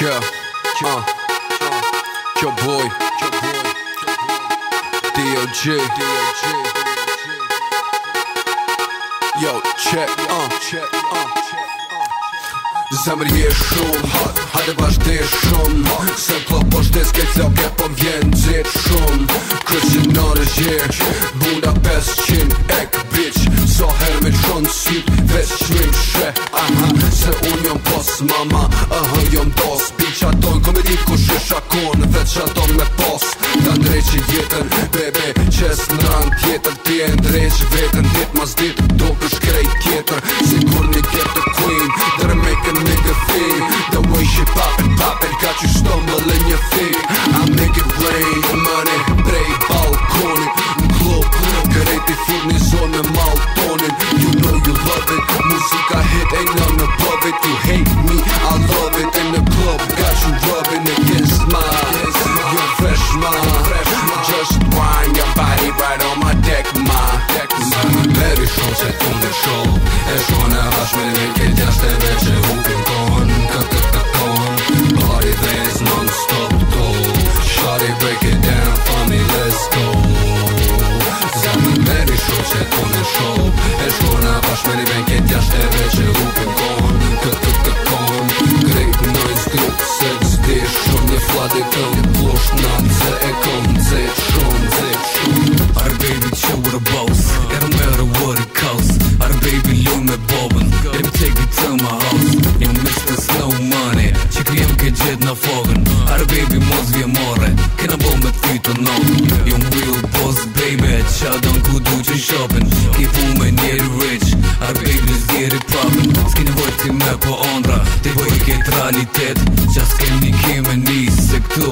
Cio, cio, cio boy, cio boy, boy, DOG. Yo, check, uh, check, uh, check. Uh. Zamrnie szum, ale ważny szum Sępło pożdyska całkę pomiędzy szum Kruczy na razie, był na ek bitch zoher me shon syt Vesh me mshe, aha Se unë jom pos mama, aha jom dos Bicha ton kom e ku shë shakon Vec që me pos Ta ndreqin jetën, bebe Qes në rand tjetër, ti e ndreq vetën Body come blush Not the echo Zed shum Zed shum Our baby chill with a boss It don't matter what it costs Our baby loom me bobin Let me take it to my house Jam mish this no money Që krijem ke në fogën Our baby mos vje more Kena bo me ty të nëmë Jam real boss baby Qa don ku du që shopin Ki fu me njeri rich Our baby let's get it poppin S'ki nevoj ti me po realitet Qa s'kel një kime një se këtu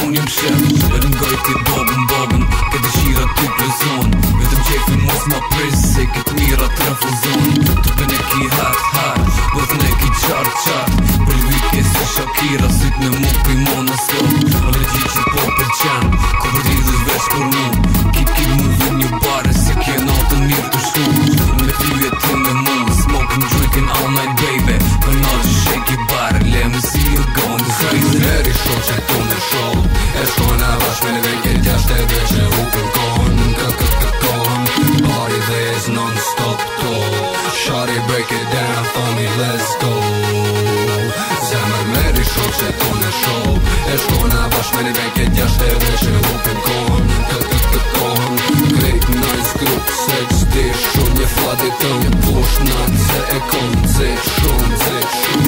Unë jim shëmë që në ngoj t'i bobën bobën Këtë shira t'u plëzon Vetëm qefi mos ma prisë se këtë mira të refuzon Të për ki hat hat Për të në ki qartë qartë Për lëvike se shakira Sytë në mu pëjmonë në slot Allergi Qe tu ne sho E shkona bashk me një vëngjit Gja shte dhe qe u kën kohën Këtë këtë këtë dhe iz non stop të Shari break it down for me Let's go Zemër meri sho Qe tu ne sho E shkona bashk me një vëngjit Gja shte dhe qe u kën kohën Këtë këtë këtë kohën Krik në iz grupës e cti shumë Një flati të një tush në cekum Cik shumë, cik shumë